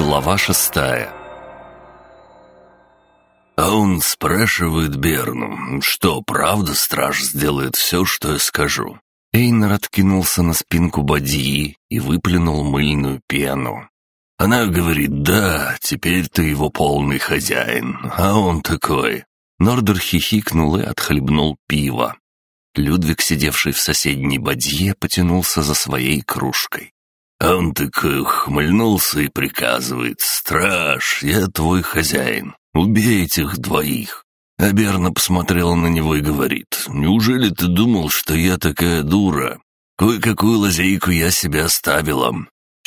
Глава шестая А он спрашивает Берну, что правда страж сделает все, что я скажу. Эйнер откинулся на спинку бадьи и выплюнул мыльную пену. Она говорит, да, теперь ты его полный хозяин, а он такой. Нордер хихикнул и отхлебнул пиво. Людвиг, сидевший в соседней бадье, потянулся за своей кружкой. Он такой хмыльнулся и приказывает, «Страж, я твой хозяин, убей этих двоих». А Берна посмотрела на него и говорит, «Неужели ты думал, что я такая дура? Кое-какую лазейку я себе оставила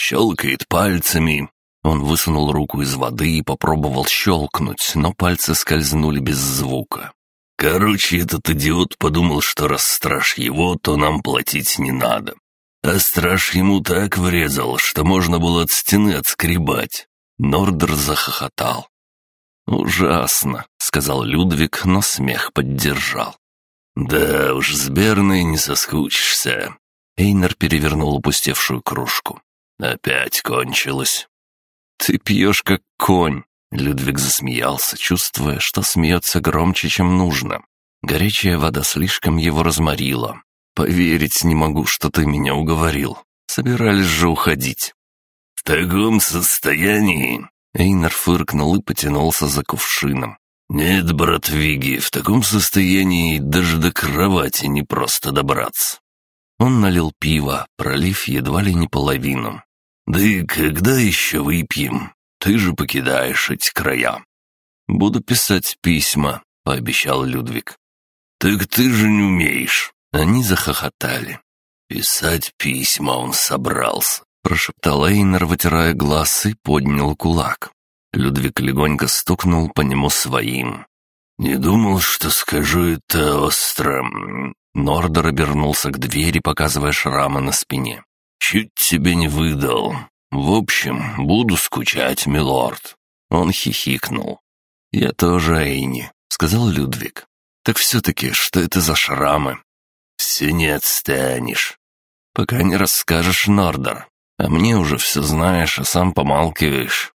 щелкает пальцами. Он высунул руку из воды и попробовал щелкнуть, но пальцы скользнули без звука. Короче, этот идиот подумал, что раз страж его, то нам платить не надо. А страж ему так врезал, что можно было от стены отскребать. Нордер захохотал. «Ужасно», — сказал Людвиг, но смех поддержал. «Да уж, с Берной не соскучишься». Эйнер перевернул опустевшую кружку. «Опять кончилось». «Ты пьешь как конь», — Людвиг засмеялся, чувствуя, что смеется громче, чем нужно. Горячая вода слишком его разморила. «Поверить не могу, что ты меня уговорил. Собирались же уходить». «В таком состоянии...» Эйнар фыркнул и потянулся за кувшином. «Нет, брат Виги, в таком состоянии даже до кровати не просто добраться». Он налил пиво, пролив едва ли не половину. «Да и когда еще выпьем? Ты же покидаешь эти края». «Буду писать письма», — пообещал Людвиг. «Так ты же не умеешь». Они захохотали. «Писать письма он собрался», — прошептал Эйнер, вытирая глаз, и поднял кулак. Людвиг легонько стукнул по нему своим. «Не думал, что скажу это остро. Нордер обернулся к двери, показывая шрамы на спине. «Чуть тебе не выдал. В общем, буду скучать, милорд». Он хихикнул. «Я тоже Эйни», — сказал Людвиг. «Так все-таки, что это за шрамы?» «Все не отстанешь». «Пока не расскажешь, Нордер. А мне уже все знаешь, а сам помалкиваешь».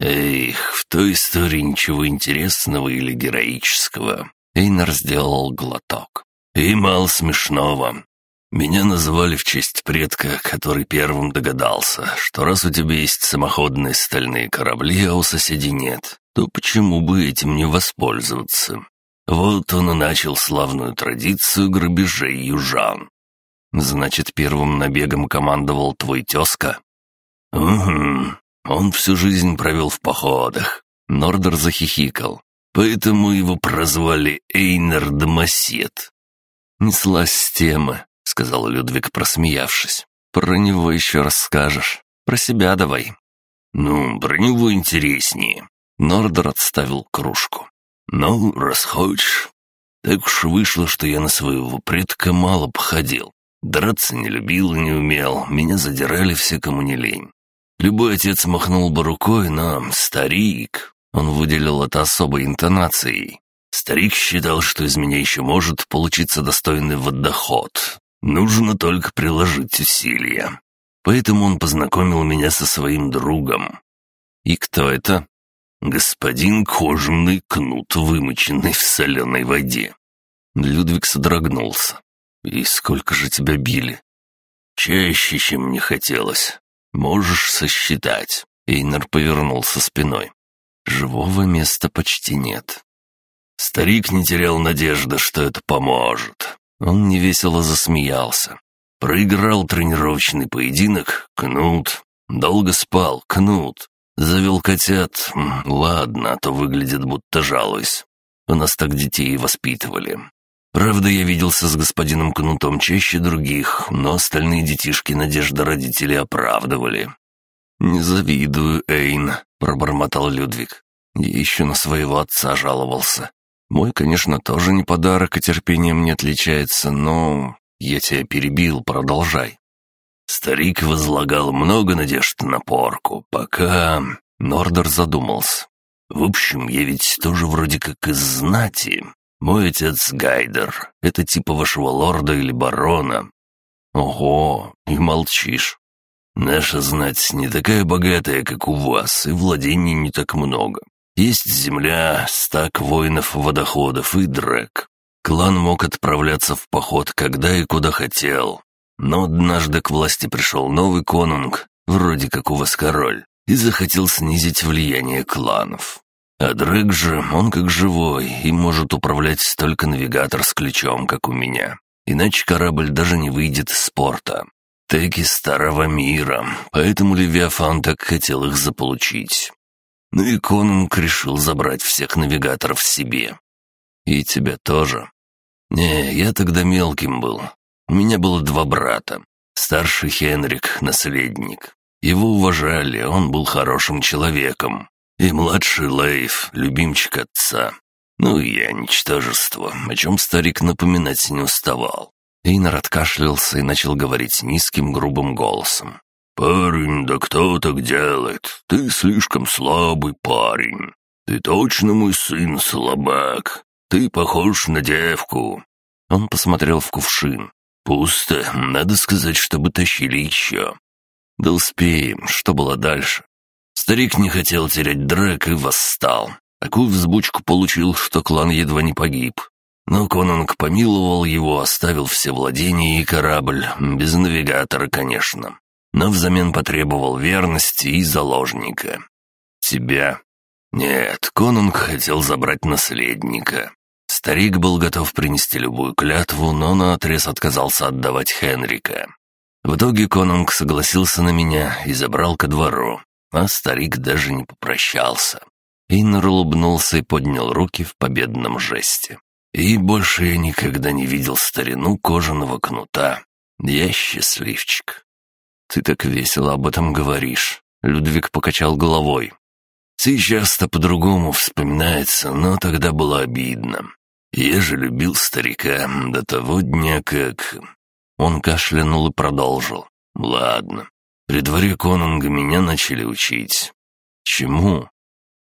«Эх, в той истории ничего интересного или героического». Эйнер сделал глоток. И мало смешного. Меня называли в честь предка, который первым догадался, что раз у тебя есть самоходные стальные корабли, а у соседей нет, то почему бы этим не воспользоваться? Вот он и начал славную традицию грабежей южан. Значит, первым набегом командовал твой тезка? Угу. Он всю жизнь провел в походах. Нордер захихикал. Поэтому его прозвали Эйнер Домосед. «Неслась с темы», — сказал Людвиг, просмеявшись. «Про него еще расскажешь. Про себя давай». «Ну, про него интереснее». Нордер отставил кружку. «Ну, раз хочешь. Так уж вышло, что я на своего предка мало походил. Драться не любил и не умел, меня задирали все, кому не лень. Любой отец махнул бы рукой, но старик...» Он выделил это особой интонацией. Старик считал, что из меня еще может получиться достойный водоход. Нужно только приложить усилия. Поэтому он познакомил меня со своим другом. И кто это? Господин кожаный кнут, вымоченный в соленой воде. Людвиг содрогнулся. «И сколько же тебя били?» «Чаще, чем мне хотелось. Можешь сосчитать». Эйнер повернулся спиной. «Живого места почти нет. Старик не терял надежды, что это поможет. Он невесело засмеялся. Проиграл тренировочный поединок, кнут. Долго спал, кнут. Завел котят. Ладно, а то выглядит, будто жалуюсь. У нас так детей воспитывали. Правда, я виделся с господином Кнутом чаще других, но остальные детишки надежды родителей оправдывали. «Не завидую, Эйн», — пробормотал Людвиг. Я еще на своего отца жаловался. Мой, конечно, тоже не подарок и терпением не отличается, но... Я тебя перебил, продолжай. Старик возлагал много надежд на порку, пока... Нордер задумался. В общем, я ведь тоже вроде как из знати. Мой отец Гайдер. Это типа вашего лорда или барона. Ого, и молчишь. Наша знать не такая богатая, как у вас, и владений не так много. Есть земля, стак воинов-водоходов и дрек. Клан мог отправляться в поход когда и куда хотел. Но однажды к власти пришел новый конунг, вроде как у вас король, и захотел снизить влияние кланов. А Дрек же, он как живой и может управлять только навигатор с ключом, как у меня. Иначе корабль даже не выйдет из порта. Теки старого мира, поэтому Левиафан так хотел их заполучить. Ну и Конунг решил забрать всех навигаторов себе. И тебя тоже. Не, я тогда мелким был. У меня было два брата. Старший Хенрик, наследник. Его уважали, он был хорошим человеком. И младший Лейф, любимчик отца. Ну и я ничтожество, о чем старик напоминать не уставал. Эйнар откашлялся и начал говорить низким грубым голосом. «Парень, да кто так делает? Ты слишком слабый парень. Ты точно мой сын слабак. Ты похож на девку». Он посмотрел в кувшин. «Пусто. Надо сказать, чтобы тащили еще». «Да успеем. Что было дальше?» Старик не хотел терять драк и восстал. Такую взбучку получил, что клан едва не погиб. Но Конунг помиловал его, оставил все владения и корабль, без навигатора, конечно но взамен потребовал верности и заложника. Тебя? Нет, конунг хотел забрать наследника. Старик был готов принести любую клятву, но наотрез отказался отдавать Хенрика. В итоге конунг согласился на меня и забрал ко двору, а старик даже не попрощался. Эйнер улыбнулся и поднял руки в победном жесте. И больше я никогда не видел старину кожаного кнута. Я счастливчик. «Ты так весело об этом говоришь», — Людвиг покачал головой. «Сейчас-то по-другому вспоминается, но тогда было обидно. Я же любил старика до того дня, как...» Он кашлянул и продолжил. «Ладно. При дворе Конунга меня начали учить. Чему?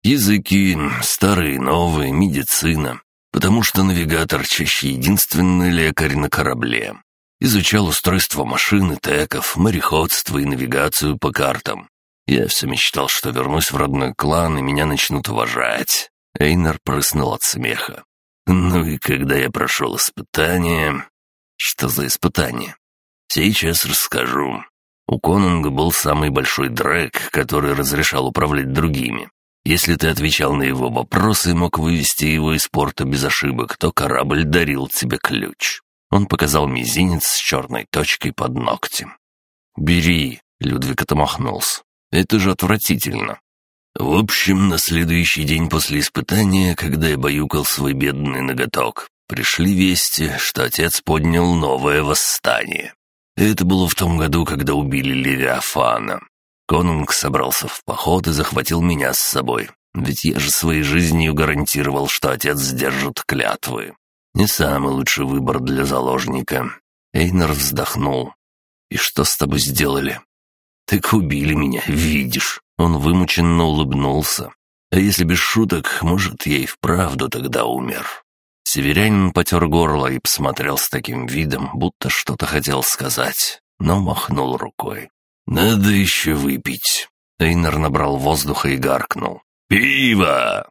Языки, старые и новые, медицина. Потому что навигатор чаще единственный лекарь на корабле. Изучал устройство машины, теков, мореходство и навигацию по картам. Я все мечтал, что вернусь в родной клан, и меня начнут уважать. Эйнар прыснул от смеха. Ну и когда я прошел испытание... Что за испытание? Сейчас расскажу. У Конунга был самый большой дрэк, который разрешал управлять другими. Если ты отвечал на его вопросы и мог вывести его из порта без ошибок, то корабль дарил тебе ключ. Он показал мизинец с черной точкой под ногтем. «Бери», — Людвиг отмахнулся. «Это же отвратительно». В общем, на следующий день после испытания, когда я баюкал свой бедный ноготок, пришли вести, что отец поднял новое восстание. Это было в том году, когда убили Левиафана. Конунг собрался в поход и захватил меня с собой, ведь я же своей жизнью гарантировал, что отец сдержит клятвы. Не самый лучший выбор для заложника. Эйнер вздохнул. «И что с тобой сделали?» «Так убили меня, видишь». Он вымученно улыбнулся. «А если без шуток, может, я и вправду тогда умер». Северянин потер горло и посмотрел с таким видом, будто что-то хотел сказать, но махнул рукой. «Надо еще выпить». Эйнер набрал воздуха и гаркнул. «Пиво!»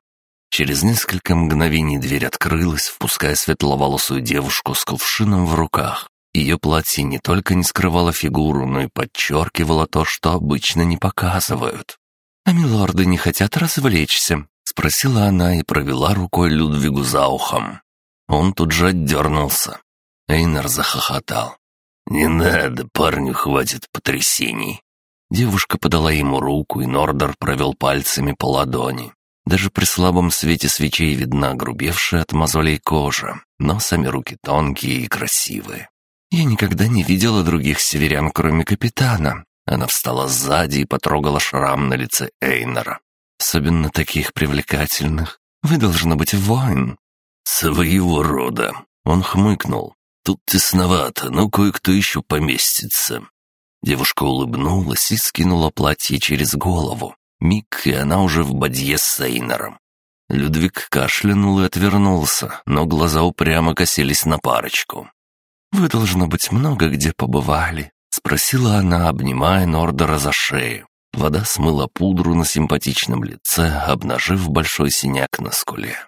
Через несколько мгновений дверь открылась, впуская светловолосую девушку с кувшином в руках. Ее платье не только не скрывало фигуру, но и подчеркивало то, что обычно не показывают. «А милорды не хотят развлечься?» — спросила она и провела рукой Людвигу за ухом. Он тут же отдернулся. Эйнар захохотал. «Не надо, парню хватит потрясений». Девушка подала ему руку, и Нордер провел пальцами по ладони. Даже при слабом свете свечей видна грубевшая от мозолей кожа, но сами руки тонкие и красивые. Я никогда не видела других северян, кроме капитана. Она встала сзади и потрогала шрам на лице Эйнора. Особенно таких привлекательных. Вы, должно быть, воин. Своего рода. Он хмыкнул. Тут тесновато, но кое-кто еще поместится. Девушка улыбнулась и скинула платье через голову. Миг, и она уже в бадье с Эйнером. Людвиг кашлянул и отвернулся, но глаза упрямо косились на парочку. «Вы, должно быть, много где побывали», — спросила она, обнимая Нордера за шею. Вода смыла пудру на симпатичном лице, обнажив большой синяк на скуле.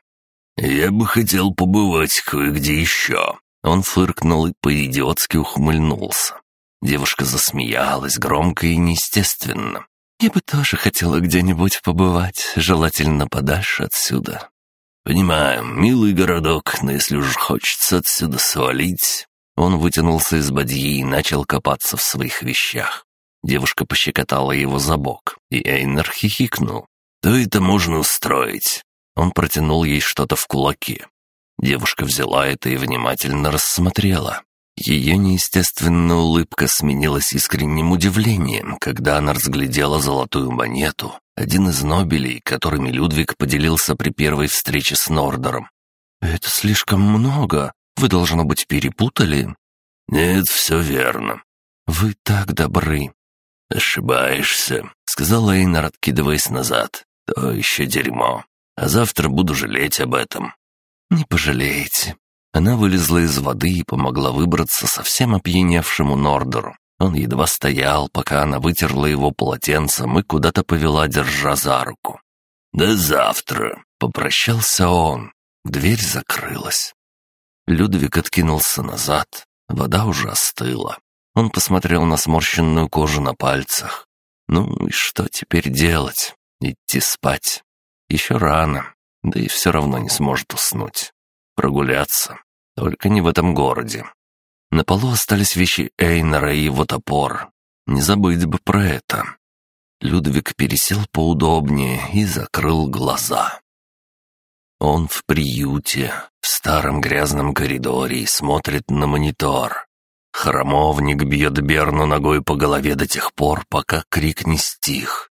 «Я бы хотел побывать кое-где еще». Он фыркнул и по-идиотски ухмыльнулся. Девушка засмеялась громко и неестественно. «Я бы тоже хотела где-нибудь побывать, желательно подальше отсюда». «Понимаю, милый городок, но если уж хочется отсюда свалить...» Он вытянулся из бадьи и начал копаться в своих вещах. Девушка пощекотала его за бок, и Эйнер хихикнул. «То это можно устроить». Он протянул ей что-то в кулаке. Девушка взяла это и внимательно рассмотрела. Ее неестественная улыбка сменилась искренним удивлением, когда она разглядела золотую монету, один из нобелей, которыми Людвиг поделился при первой встрече с Нордером. «Это слишком много. Вы, должно быть, перепутали?» «Нет, все верно». «Вы так добры». «Ошибаешься», — сказал Эйнар, откидываясь назад. «То еще дерьмо. А завтра буду жалеть об этом». «Не пожалеете. Она вылезла из воды и помогла выбраться совсем опьяневшему Нордеру. Он едва стоял, пока она вытерла его полотенцем и куда-то повела, держа за руку. «До завтра!» — попрощался он. Дверь закрылась. Людвиг откинулся назад. Вода уже остыла. Он посмотрел на сморщенную кожу на пальцах. Ну и что теперь делать? Идти спать? Еще рано, да и все равно не сможет уснуть. Прогуляться. Только не в этом городе. На полу остались вещи Эйнера и его топор. Не забыть бы про это. Людвиг пересел поудобнее и закрыл глаза. Он в приюте, в старом грязном коридоре и смотрит на монитор. Хромовник бьет Берну ногой по голове до тех пор, пока крик не стих.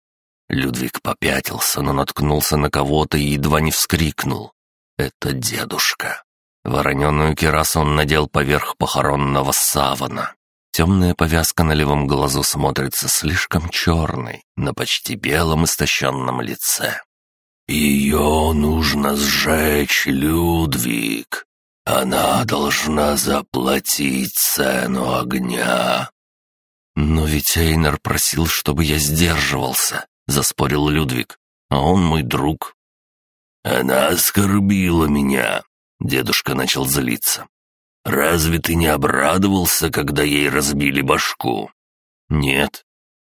Людвиг попятился, но наткнулся на кого-то и едва не вскрикнул. Это дедушка. Вороненую кирасу он надел поверх похоронного савана. Темная повязка на левом глазу смотрится слишком черной на почти белом истощенном лице. «Ее нужно сжечь, Людвиг. Она должна заплатить цену огня». «Но ведь Эйнер просил, чтобы я сдерживался», — заспорил Людвиг. «А он мой друг». «Она оскорбила меня», Дедушка начал злиться. «Разве ты не обрадовался, когда ей разбили башку?» «Нет».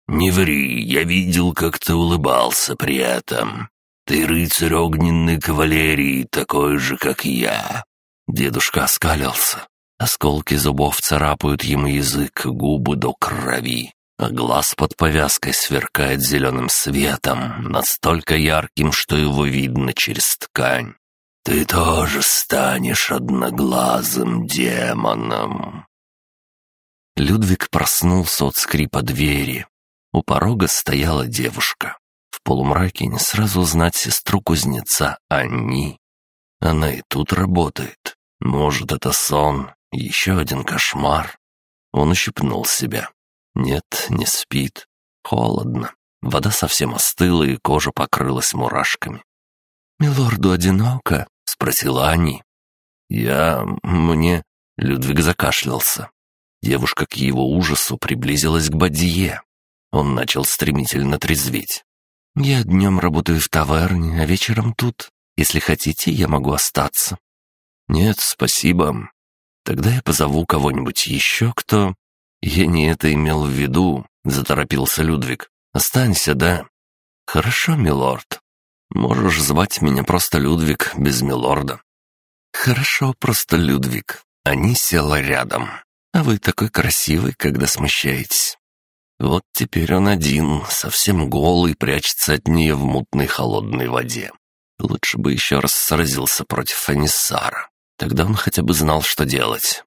«Не ври, я видел, как ты улыбался при этом. Ты рыцарь огненной кавалерии, такой же, как я». Дедушка оскалился. Осколки зубов царапают ему язык, губы до крови, а глаз под повязкой сверкает зеленым светом, настолько ярким, что его видно через ткань. Ты тоже станешь одноглазым демоном. Людвиг проснулся от скрипа двери. У порога стояла девушка. В полумраке не сразу узнать сестру кузнеца Анни. Она и тут работает. Может, это сон, еще один кошмар. Он ущипнул себя. Нет, не спит. Холодно. Вода совсем остыла, и кожа покрылась мурашками. «Милорду одиноко?» — спросила Ани. «Я... мне...» — Людвиг закашлялся. Девушка к его ужасу приблизилась к Бадье. Он начал стремительно трезветь. «Я днем работаю в таверне, а вечером тут. Если хотите, я могу остаться». «Нет, спасибо. Тогда я позову кого-нибудь еще, кто...» «Я не это имел в виду», — заторопился Людвиг. «Останься, да?» «Хорошо, милорд». Можешь звать меня просто Людвиг, без милорда». «Хорошо, просто Людвиг». Они села рядом. «А вы такой красивый, когда смущаетесь». Вот теперь он один, совсем голый, прячется от нее в мутной холодной воде. Лучше бы еще раз сразился против Анисара. Тогда он хотя бы знал, что делать.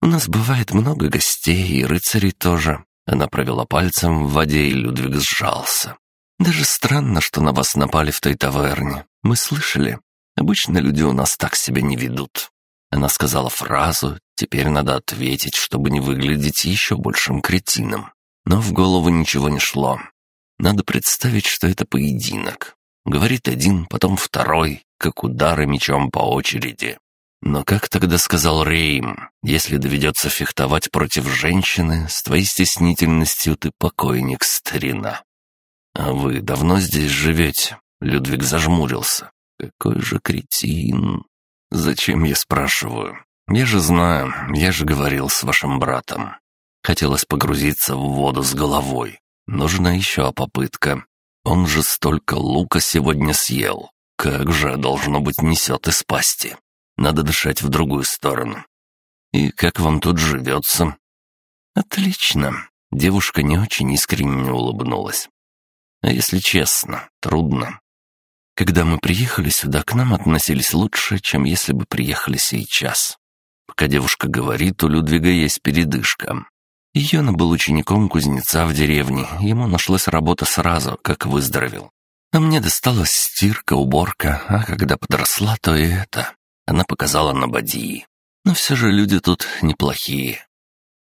«У нас бывает много гостей, и рыцарей тоже». Она провела пальцем в воде, и Людвиг сжался. Даже странно, что на вас напали в той таверне. Мы слышали. Обычно люди у нас так себя не ведут». Она сказала фразу, теперь надо ответить, чтобы не выглядеть еще большим кретином. Но в голову ничего не шло. Надо представить, что это поединок. Говорит один, потом второй, как удары мечом по очереди. Но как тогда сказал Рейм, если доведется фехтовать против женщины, с твоей стеснительностью ты покойник, старина. А вы давно здесь живете? Людвиг зажмурился. Какой же кретин. Зачем я спрашиваю? Я же знаю, я же говорил с вашим братом. Хотелось погрузиться в воду с головой. Нужна еще попытка. Он же столько лука сегодня съел. Как же, должно быть, несет из пасти. Надо дышать в другую сторону. И как вам тут живется?» «Отлично». Девушка не очень искренне улыбнулась. «А если честно, трудно. Когда мы приехали сюда, к нам относились лучше, чем если бы приехали сейчас. Пока девушка говорит, у Людвига есть передышка. Йона был учеником кузнеца в деревне, ему нашлась работа сразу, как выздоровел. А мне досталась стирка, уборка, а когда подросла, то и это. Она показала на Бадии. Но все же люди тут неплохие.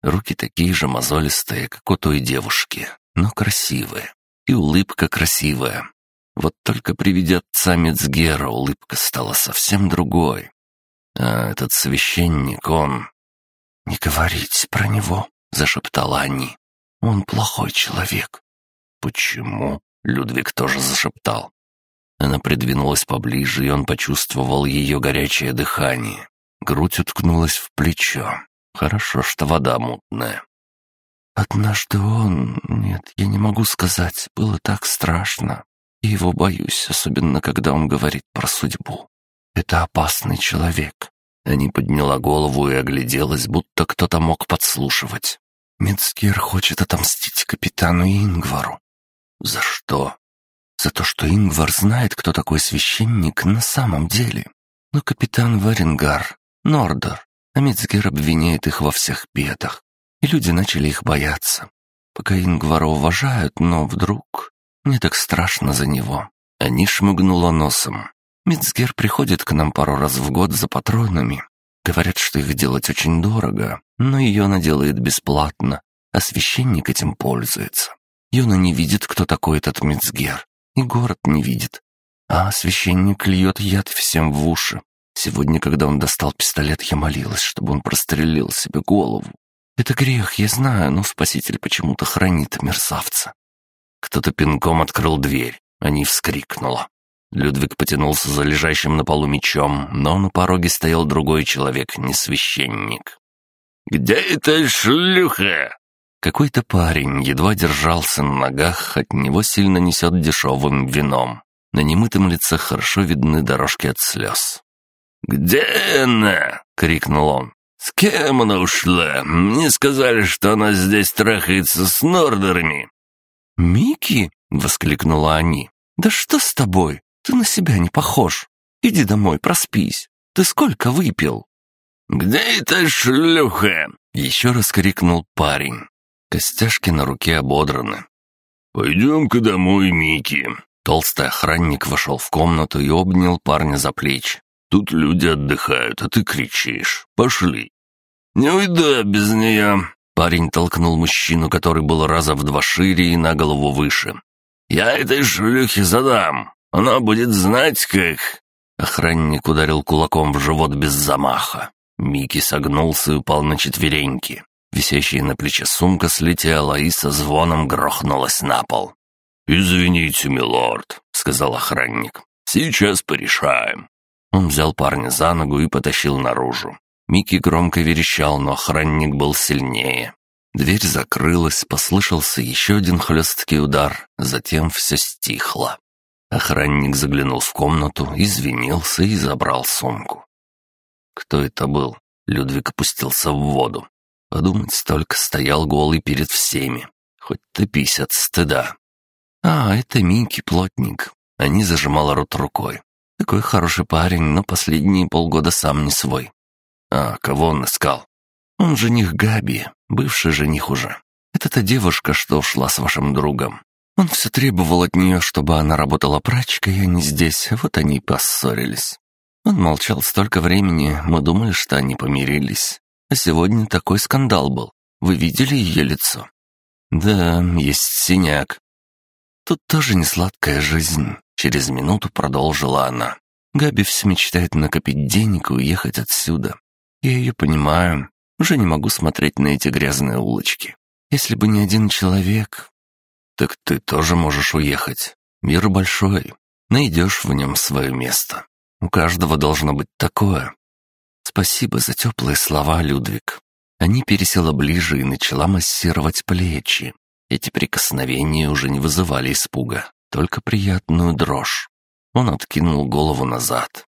Руки такие же мозолистые, как у той девушки, но красивые. И улыбка красивая. Вот только при виде отца Мецгера улыбка стала совсем другой. А этот священник, он... «Не говорите про него», — зашептала они. «Он плохой человек». «Почему?» — Людвиг тоже зашептал. Она придвинулась поближе, и он почувствовал ее горячее дыхание. Грудь уткнулась в плечо. Хорошо, что вода мутная. «Однажды он... Нет, я не могу сказать. Было так страшно. И его боюсь, особенно когда он говорит про судьбу. Это опасный человек». Они подняла голову и огляделась, будто кто-то мог подслушивать. «Мецкер хочет отомстить капитану Ингвару». «За что?» За то, что Ингвар знает, кто такой священник на самом деле. Но капитан Варенгар, Нордер, а Мицгер обвиняет их во всех бедах. И люди начали их бояться. Пока Ингвара уважают, но вдруг... Мне так страшно за него. Они шмыгнула носом. Мицгер приходит к нам пару раз в год за патронами. Говорят, что их делать очень дорого, но ее делает бесплатно, а священник этим пользуется. Йона не видит, кто такой этот Мицгер, и город не видит. А священник льет яд всем в уши. Сегодня, когда он достал пистолет, я молилась, чтобы он прострелил себе голову. Это грех, я знаю, но Спаситель почему-то хранит мерзавца. Кто-то пинком открыл дверь, а не вскрикнула. Людвиг потянулся за лежащим на полу мечом, но на пороге стоял другой человек, не священник. «Где эта шлюха?» Какой-то парень едва держался на ногах, от него сильно несет дешевым вином. На немытом лице хорошо видны дорожки от слез. «Где она?» — крикнул он. «С кем она ушла? Мне сказали, что она здесь трахается с нордерами». «Микки?» — воскликнула они. «Да что с тобой? Ты на себя не похож. Иди домой, проспись. Ты сколько выпил?» «Где эта шлюха?» — еще раз крикнул парень. Костяшки на руке ободраны. «Пойдем-ка домой, Микки». Толстый охранник вошел в комнату и обнял парня за плечи. «Тут люди отдыхают, а ты кричишь. Пошли». «Не уйду без нее». Парень толкнул мужчину, который был раза в два шире и на голову выше. «Я этой шлюхе задам. Она будет знать, как...» Охранник ударил кулаком в живот без замаха. Микки согнулся и упал на четвереньки. Висящая на плече сумка слетела и со звоном грохнулась на пол. «Извините, милорд», — сказал охранник. «Сейчас порешаем». Он взял парня за ногу и потащил наружу. Микки громко верещал, но охранник был сильнее. Дверь закрылась, послышался еще один хлесткий удар, затем все стихло. Охранник заглянул в комнату, извинился и забрал сумку. Кто это был? Людвиг опустился в воду. Подумать только стоял голый перед всеми. Хоть топись от стыда. А, это Минки, плотник. Они зажимала рот рукой. Такой хороший парень, но последние полгода сам не свой. А, кого он искал? Он жених Габи, бывший жених уже. Это та девушка, что ушла с вашим другом. Он все требовал от нее, чтобы она работала прачкой, а не здесь, вот они и поссорились. Он молчал столько времени, мы думали, что они помирились. А сегодня такой скандал был. Вы видели ее лицо? Да, есть синяк. Тут тоже не сладкая жизнь. Через минуту продолжила она. Габи все мечтает накопить денег и уехать отсюда. Я ее понимаю. Уже не могу смотреть на эти грязные улочки. Если бы не один человек... Так ты тоже можешь уехать. Мир большой. Найдешь в нем свое место. У каждого должно быть такое. Спасибо за теплые слова, Людвиг. Они пересела ближе и начала массировать плечи. Эти прикосновения уже не вызывали испуга, только приятную дрожь. Он откинул голову назад.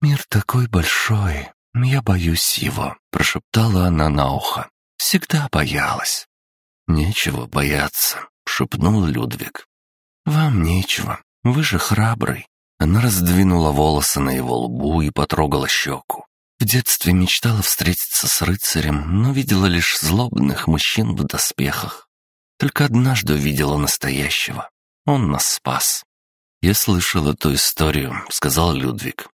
«Мир такой большой, я боюсь его», — прошептала она на ухо. «Всегда боялась». «Нечего бояться», — шепнул Людвиг. «Вам нечего, вы же храбрый». Она раздвинула волосы на его лбу и потрогала щеку. В детстве мечтала встретиться с рыцарем, но видела лишь злобных мужчин в доспехах. Только однажды увидела настоящего. Он нас спас. «Я слышал эту историю», — сказал Людвиг.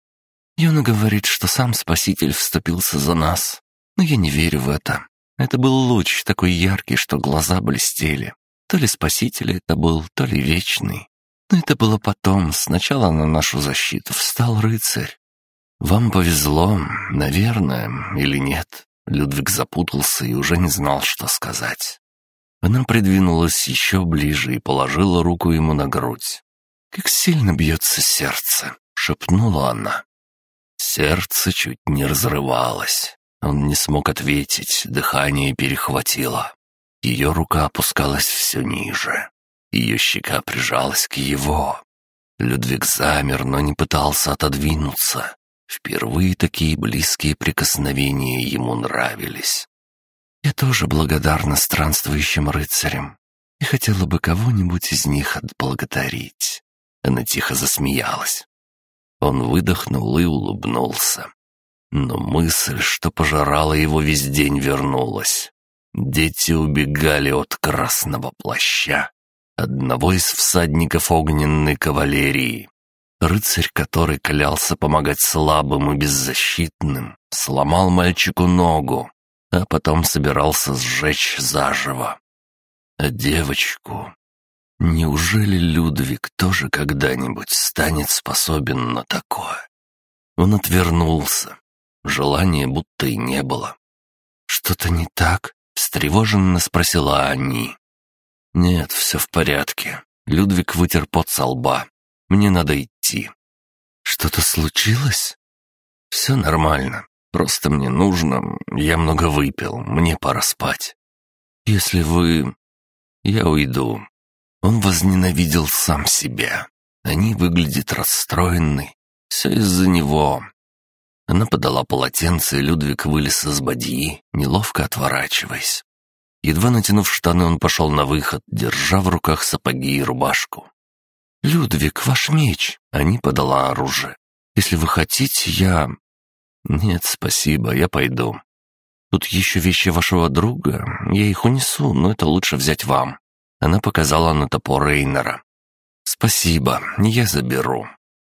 Юна говорит, что сам Спаситель вступился за нас. Но я не верю в это. Это был луч такой яркий, что глаза блестели. То ли Спаситель это был, то ли Вечный. Но это было потом. Сначала на нашу защиту встал рыцарь. Вам повезло, наверное, или нет. Людвиг запутался и уже не знал, что сказать. Она придвинулась еще ближе и положила руку ему на грудь. «Как сильно бьется сердце!» — шепнула она. Сердце чуть не разрывалось. Он не смог ответить, дыхание перехватило. Ее рука опускалась все ниже. Ее щека прижалась к его. Людвиг замер, но не пытался отодвинуться. Впервые такие близкие прикосновения ему нравились. «Я тоже благодарна странствующим рыцарям и хотела бы кого-нибудь из них отблагодарить». Она тихо засмеялась. Он выдохнул и улыбнулся. Но мысль, что пожирала его весь день, вернулась. Дети убегали от красного плаща, одного из всадников огненной кавалерии. Рыцарь, который клялся помогать слабым и беззащитным, сломал мальчику ногу, а потом собирался сжечь заживо. А девочку Неужели Людвиг тоже когда-нибудь станет способен на такое? Он отвернулся. Желания будто и не было. «Что-то не так?» — встревоженно спросила Анни. «Нет, все в порядке». Людвиг вытер пот со лба. «Мне надо идти». «Что-то случилось?» «Все нормально. Просто мне нужно... Я много выпил. Мне пора спать». «Если вы...» «Я уйду. Он возненавидел сам себя. Они выглядят расстроенной. Все из-за него. Она подала полотенце, и Людвиг вылез из бадьи, неловко отворачиваясь. Едва натянув штаны, он пошел на выход, держа в руках сапоги и рубашку. «Людвиг, ваш меч!» — Они подала оружие. «Если вы хотите, я...» «Нет, спасибо, я пойду. Тут еще вещи вашего друга, я их унесу, но это лучше взять вам». Она показала на топор Рейнера. «Спасибо, я заберу.